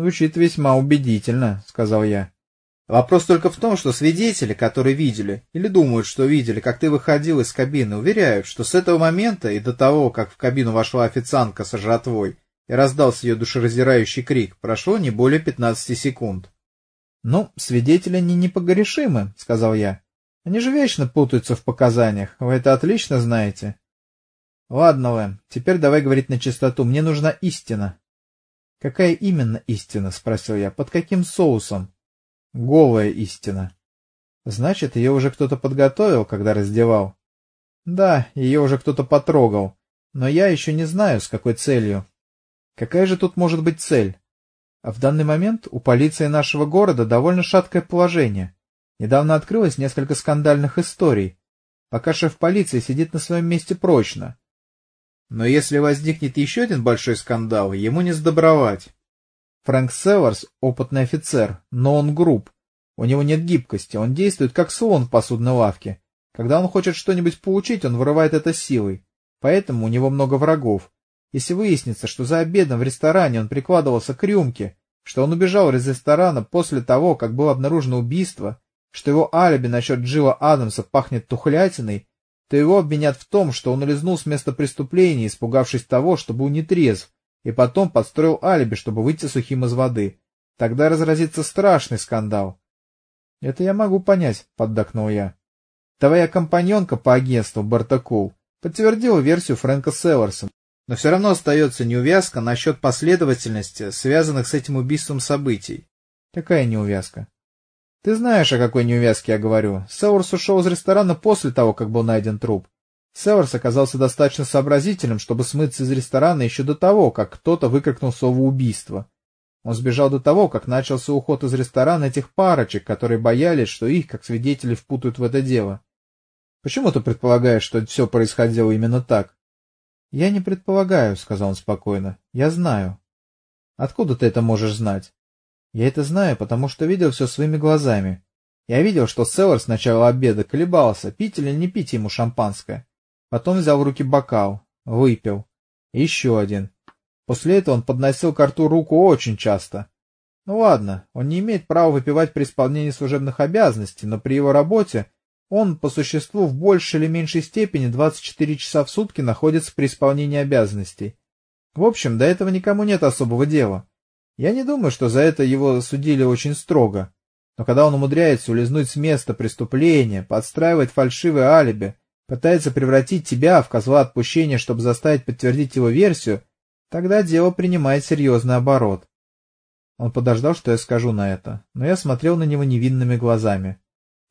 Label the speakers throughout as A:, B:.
A: Звучит весьма убедительно, сказал я. Вопрос только в том, что свидетели, которые видели или думают, что видели, как ты выходил из кабины, уверяют, что с этого момента и до того, как в кабину вошла официантка со жратвой и раздался ее душераздирающий крик, прошло не более пятнадцати секунд. — Ну, свидетели не непогрешимы, — сказал я. — Они же вечно путаются в показаниях, вы это отлично знаете. — Ладно, Лэм, теперь давай говорить на чистоту, мне нужна истина. — Какая именно истина? — спросил я. — Под каким соусом? — Голая истина. — Значит, ее уже кто-то подготовил, когда раздевал? — Да, ее уже кто-то потрогал, но я еще не знаю, с какой целью. Какая же тут может быть цель? А в данный момент у полиции нашего города довольно шаткое положение. Недавно открылось несколько скандальных историй. Пока шеф полиции сидит на своем месте прочно. Но если возникнет еще один большой скандал, ему не сдобровать. Фрэнк Селларс — опытный офицер, но он груб. У него нет гибкости, он действует как слон в посудной лавке. Когда он хочет что-нибудь получить, он вырывает это силой. Поэтому у него много врагов. Если выяснится, что за обедом в ресторане он прикладывался к рюмке, что он убежал из ресторана после того, как было обнаружено убийство, что его алиби насчет Джилла Адамса пахнет тухлятиной, то его обвинят в том, что он улизнул с места преступления, испугавшись того, что был нетрезв, и потом подстроил алиби, чтобы выйти сухим из воды. Тогда разразится страшный скандал. — Это я могу понять, — поддакнул я. Твоя компаньонка по агентству Берта Кул подтвердила версию Фрэнка Селларса, но все равно остается неувязка насчет последовательности, связанных с этим убийством событий. Какая неувязка? Ты знаешь, о какой неувязке я говорю. Северс ушел из ресторана после того, как был найден труп. Северс оказался достаточно сообразительным, чтобы смыться из ресторана еще до того, как кто-то выкрикнул слово «убийство». Он сбежал до того, как начался уход из ресторана этих парочек, которые боялись, что их, как свидетелей, впутают в это дело. Почему ты предполагаешь, что все происходило именно так? — Я не предполагаю, — сказал он спокойно. — Я знаю. — Откуда ты это можешь знать? Я это знаю, потому что видел все своими глазами. Я видел, что Селлар с начала обеда колебался, пить или не пить ему шампанское. Потом взял в руки бокал, выпил. И еще один. После этого он подносил к рту руку очень часто. Ну ладно, он не имеет права выпивать при исполнении служебных обязанностей, но при его работе он, по существу, в большей или меньшей степени 24 часа в сутки находится при исполнении обязанностей. В общем, до этого никому нет особого дела. Я не думаю, что за это его судили очень строго. Но когда он умудряется улизнуть с места преступления, подстраивать фальшивое алиби, пытается превратить тебя в козла отпущения, чтобы заставить подтвердить его версию, тогда дело принимает серьезный оборот. Он подождал, что я скажу на это, но я смотрел на него невинными глазами.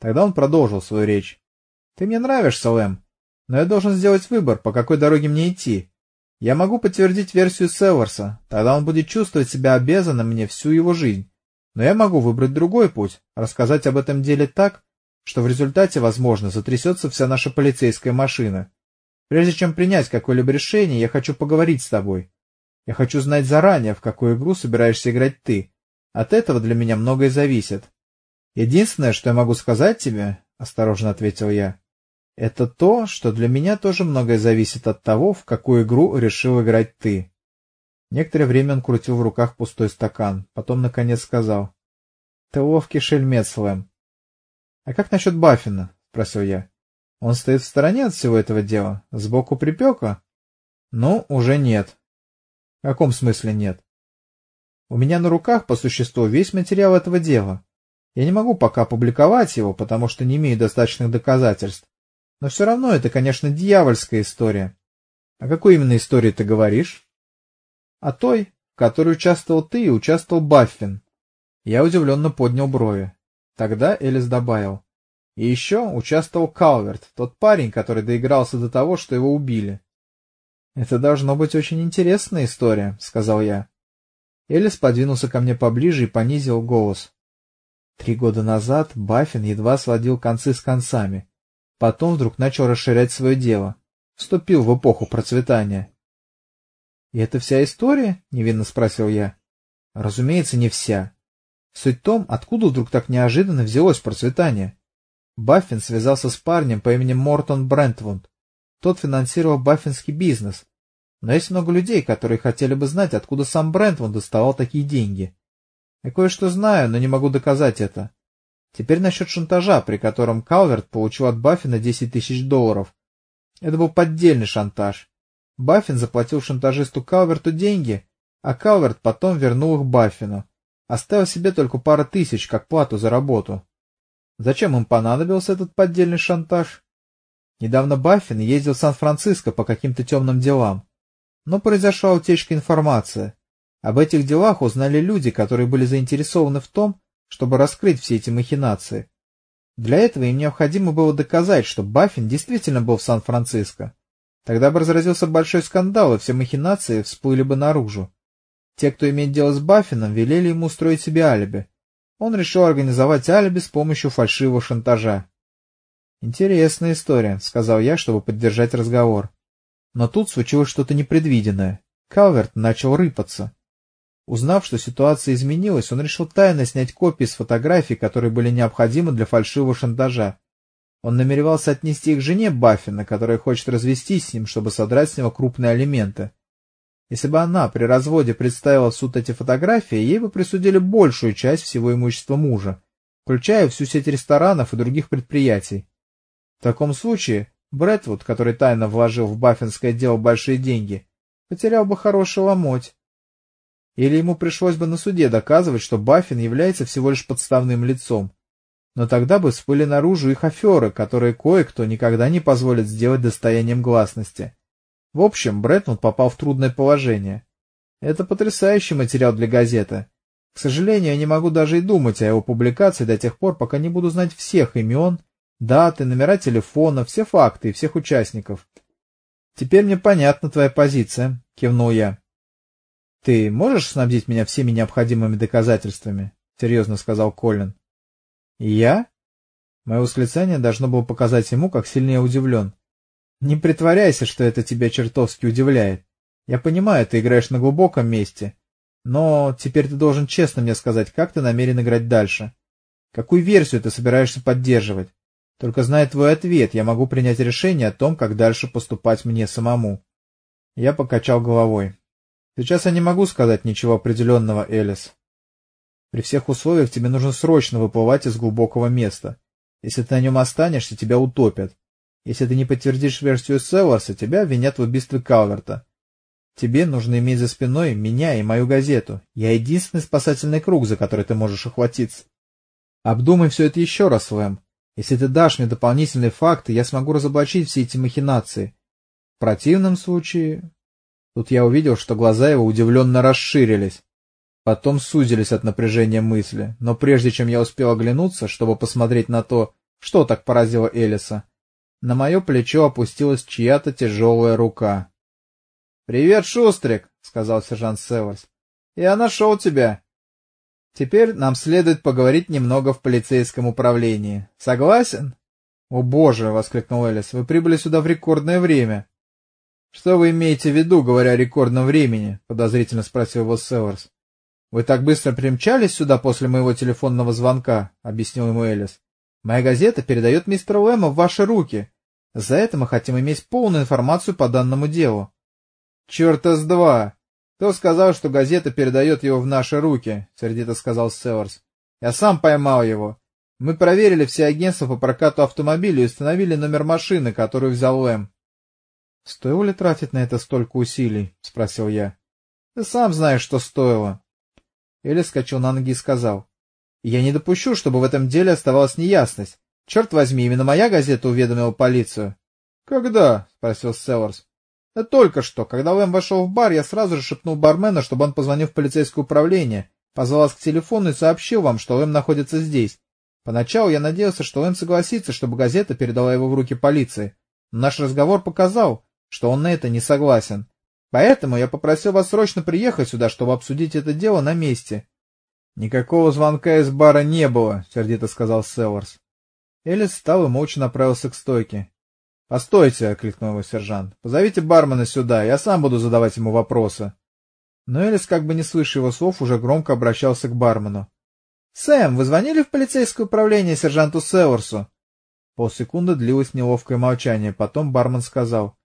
A: Тогда он продолжил свою речь. — Ты мне нравишься, Лэм, но я должен сделать выбор, по какой дороге мне идти. Я могу подтвердить версию Северса, тогда он будет чувствовать себя обязанным мне всю его жизнь. Но я могу выбрать другой путь, рассказать об этом деле так, что в результате, возможно, затрясется вся наша полицейская машина. Прежде чем принять какое-либо решение, я хочу поговорить с тобой. Я хочу знать заранее, в какую игру собираешься играть ты. От этого для меня многое зависит. Единственное, что я могу сказать тебе, — осторожно ответил я, это то, что для меня тоже многое зависит от того, в какую игру решил играть ты. Некоторое время он крутил в руках пустой стакан, потом наконец сказал. — Ты ловкий шельмец, Лэм. — А как насчет Баффина? — спросил я. — Он стоит в стороне от всего этого дела? Сбоку припека? — Ну, уже нет. — В каком смысле нет? — У меня на руках, по существу, весь материал этого дела. Я не могу пока публиковать его, потому что не имею достаточных доказательств. Но все равно это, конечно, дьявольская история. О какой именно истории ты говоришь? О той, в которой участвовал ты и участвовал Баффин. Я удивленно поднял брови. Тогда Элис добавил. И еще участвовал Калверт, тот парень, который доигрался до того, что его убили. — Это должно быть очень интересная история, — сказал я. Элис подвинулся ко мне поближе и понизил голос. Три года назад Баффин едва сводил концы с концами. Потом вдруг начал расширять свое дело. Вступил в эпоху процветания. — И это вся история? — невинно спросил я. — Разумеется, не вся. Суть в том, откуда вдруг так неожиданно взялось процветание. Баффин связался с парнем по имени Мортон Брентвунд. Тот финансировал баффинский бизнес. Но есть много людей, которые хотели бы знать, откуда сам Брентвунд доставал такие деньги. Я кое-что знаю, но не могу доказать это. Теперь насчет шантажа, при котором Калверт получил от Баффина 10 тысяч долларов. Это был поддельный шантаж. Баффин заплатил шантажисту Калверту деньги, а Калверт потом вернул их Баффину, оставил себе только пару тысяч как плату за работу. Зачем им понадобился этот поддельный шантаж? Недавно Баффин ездил в Сан-Франциско по каким-то темным делам. Но произошла утечка информации. Об этих делах узнали люди, которые были заинтересованы в том, чтобы раскрыть все эти махинации. Для этого им необходимо было доказать, что Баффин действительно был в Сан-Франциско. Тогда бы разразился большой скандал, и все махинации всплыли бы наружу. Те, кто имеет дело с Баффином, велели ему устроить себе алиби. Он решил организовать алиби с помощью фальшивого шантажа. «Интересная история», — сказал я, чтобы поддержать разговор. Но тут случилось что-то непредвиденное. Калверт начал рыпаться. Узнав, что ситуация изменилась, он решил тайно снять копии с фотографий, которые были необходимы для фальшивого шантажа. Он намеревался отнести их жене Баффина, которая хочет развестись с ним, чтобы содрать с него крупные алименты. Если бы она при разводе представила в суд эти фотографии, ей бы присудили большую часть всего имущества мужа, включая всю сеть ресторанов и других предприятий. В таком случае Брэдвуд, который тайно вложил в баффинское дело большие деньги, потерял бы хороший ломоть. Или ему пришлось бы на суде доказывать, что Баффин является всего лишь подставным лицом. Но тогда бы всплыли наружу их аферы, которые кое-кто никогда не позволит сделать достоянием гласности. В общем, Бретнут попал в трудное положение. Это потрясающий материал для газеты. К сожалению, я не могу даже и думать о его публикации до тех пор, пока не буду знать всех имен, даты, номера телефона, все факты и всех участников. Теперь мне понятна твоя позиция, кивнул я. Ты можешь снабдить меня всеми необходимыми доказательствами? серьезно сказал Колин. Я? Мое восклицание должно было показать ему, как сильно я удивлен. Не притворяйся, что это тебя чертовски удивляет. Я понимаю, ты играешь на глубоком месте, но теперь ты должен честно мне сказать, как ты намерен играть дальше. Какую версию ты собираешься поддерживать? Только зная твой ответ, я могу принять решение о том, как дальше поступать мне самому. Я покачал головой. Сейчас я не могу сказать ничего определенного, Элис. При всех условиях тебе нужно срочно выплывать из глубокого места. Если ты на нем останешься, тебя утопят. Если ты не подтвердишь версию Селларса, тебя обвинят в убийстве Калверта. Тебе нужно иметь за спиной меня и мою газету. Я единственный спасательный круг, за который ты можешь охватиться. Обдумай все это еще раз, Лэм. Если ты дашь мне дополнительные факты, я смогу разоблачить все эти махинации. В противном случае... Тут я увидел, что глаза его удивленно расширились. Потом сузились от напряжения мысли, но прежде чем я успел оглянуться, чтобы посмотреть на то, что так поразило Элиса, на мое плечо опустилась чья-то тяжелая рука. — Привет, Шустрик, — сказал сержант Северс. — Я нашел тебя. Теперь нам следует поговорить немного в полицейском управлении. Согласен? — О боже! — воскликнул Элис. — Вы прибыли сюда в рекордное время. — Что вы имеете в виду, говоря о рекордном времени? — подозрительно спросил его Северс. — Вы так быстро примчались сюда после моего телефонного звонка, — объяснил ему Элис. Моя газета передает мистера Лэма в ваши руки. За это мы хотим иметь полную информацию по данному делу. — Черта с два! Кто сказал, что газета передает его в наши руки? — сердито сказал Северс. — Я сам поймал его. Мы проверили все агентства по прокату автомобилей и установили номер машины, которую взял Лэм. — Стоило ли тратить на это столько усилий? — спросил я. — Ты сам знаешь, что стоило. Элли скачал на ноги и сказал. Я не допущу, чтобы в этом деле оставалась неясность. Черт возьми, именно моя газета уведомила полицию. — Когда? — спросил Селларс. — Да только что. Когда Лэм вошел в бар, я сразу же шепнул бармену, чтобы он позвонил в полицейское управление, позвал вас к телефону и сообщил вам, что Лэм находится здесь. Поначалу я надеялся, что Лэм согласится, чтобы газета передала его в руки полиции. Но наш разговор показал, что он на это не согласен. Поэтому я попросил вас срочно приехать сюда, чтобы обсудить это дело на месте. Никакого звонка из бара не было, сердито сказал Селларс. Элис встал и молча направился к стойке. Постойте, окликнул его сержант. Позовите бармена сюда, я сам буду задавать ему вопросы. Но Элис, как бы не слыша его слов, уже громко обращался к бармену. Сэм, вы звонили в полицейское управление сержанту Селларсу? Полсекунды длилось неловкое молчание, потом бармен сказал: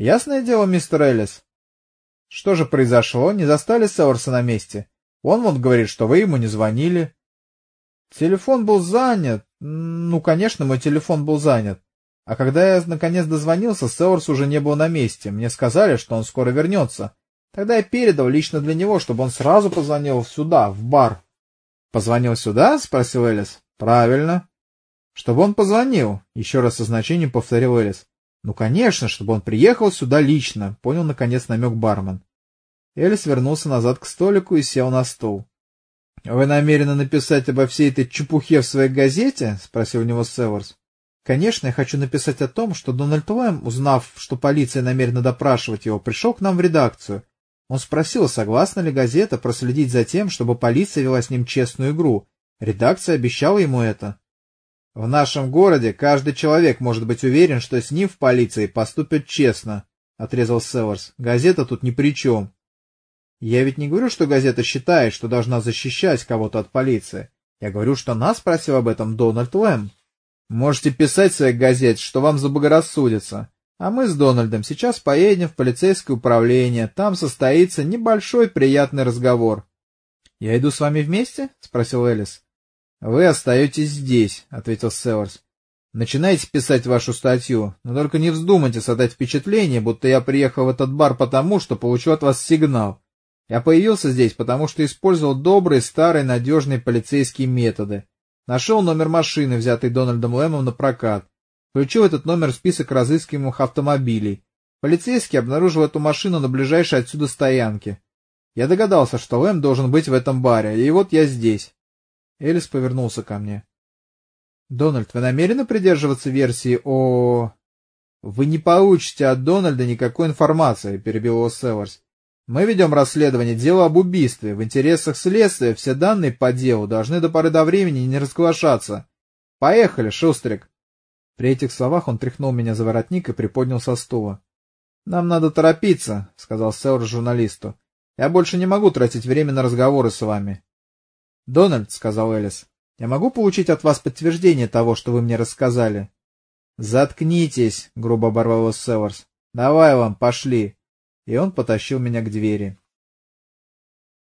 A: "Ясное дело, мистер Элис. Что же произошло? Не застали Селларса на месте? Он вот говорит, что вы ему не звонили. Телефон был занят. Ну, конечно, мой телефон был занят. А когда я наконец дозвонился, Северс уже не был на месте. Мне сказали, что он скоро вернется. Тогда я передал лично для него, чтобы он сразу позвонил сюда, в бар. — Позвонил сюда? — спросил Элис. — Правильно. — Чтобы он позвонил, — еще раз со значением повторил Элис. — Ну, конечно, чтобы он приехал сюда лично, — понял, наконец, намек бармен. Элис вернулся назад к столику и сел на стул. — Вы намерены написать обо всей этой чепухе в своей газете? — спросил у него Северс. — Конечно, я хочу написать о том, что Дональд Уэм, узнав, что полиция намерена допрашивать его, пришел к нам в редакцию он спросил, согласна ли газета проследить за тем, чтобы полиция вела с ним честную игру. Редакция обещала ему это. В нашем городе каждый человек может быть уверен, что с ним в полиции поступят честно, — отрезал Северс. Газета тут ни при чем. Я ведь не говорю, что газета считает, что должна защищать кого-то от полиции. Я говорю, что нас просил об этом Дональд Лэм. Можете писать в своих газет, что вам заблагорассудится. А мы с Дональдом сейчас поедем в полицейское управление, там состоится небольшой приятный разговор. — Я иду с вами вместе? — спросил Элис. — Вы остаетесь здесь, — ответил Северс. — Начинайте писать вашу статью, но только не вздумайте создать впечатление, будто я приехал в этот бар потому, что получил от вас сигнал. Я появился здесь, потому что использовал добрые, старые, надежные полицейские методы. Нашел номер машины, взятый Дональдом Лэмом на прокат. Включил этот номер в список разыскиваемых автомобилей. Полицейский обнаружил эту машину на ближайшей отсюда стоянке. Я догадался, что Лэм должен быть в этом баре, и вот я здесь. Элис повернулся ко мне. — Дональд, вы намерены придерживаться версии о... — Вы не получите от Дональда никакой информации, — перебил его Северс. — Мы ведем расследование дела об убийстве. В интересах следствия все данные по делу должны до поры до времени не разглашаться. Поехали, Шустрик. При этих словах он тряхнул меня за воротник и приподнял со стула. — Нам надо торопиться, — сказал Сеур журналисту. — Я больше не могу тратить время на разговоры с вами. — Дональд, — сказал Элис, — я могу получить от вас подтверждение того, что вы мне рассказали? — Заткнитесь, — грубо оборвал Северс. — Давай вам, пошли. И он потащил меня к двери.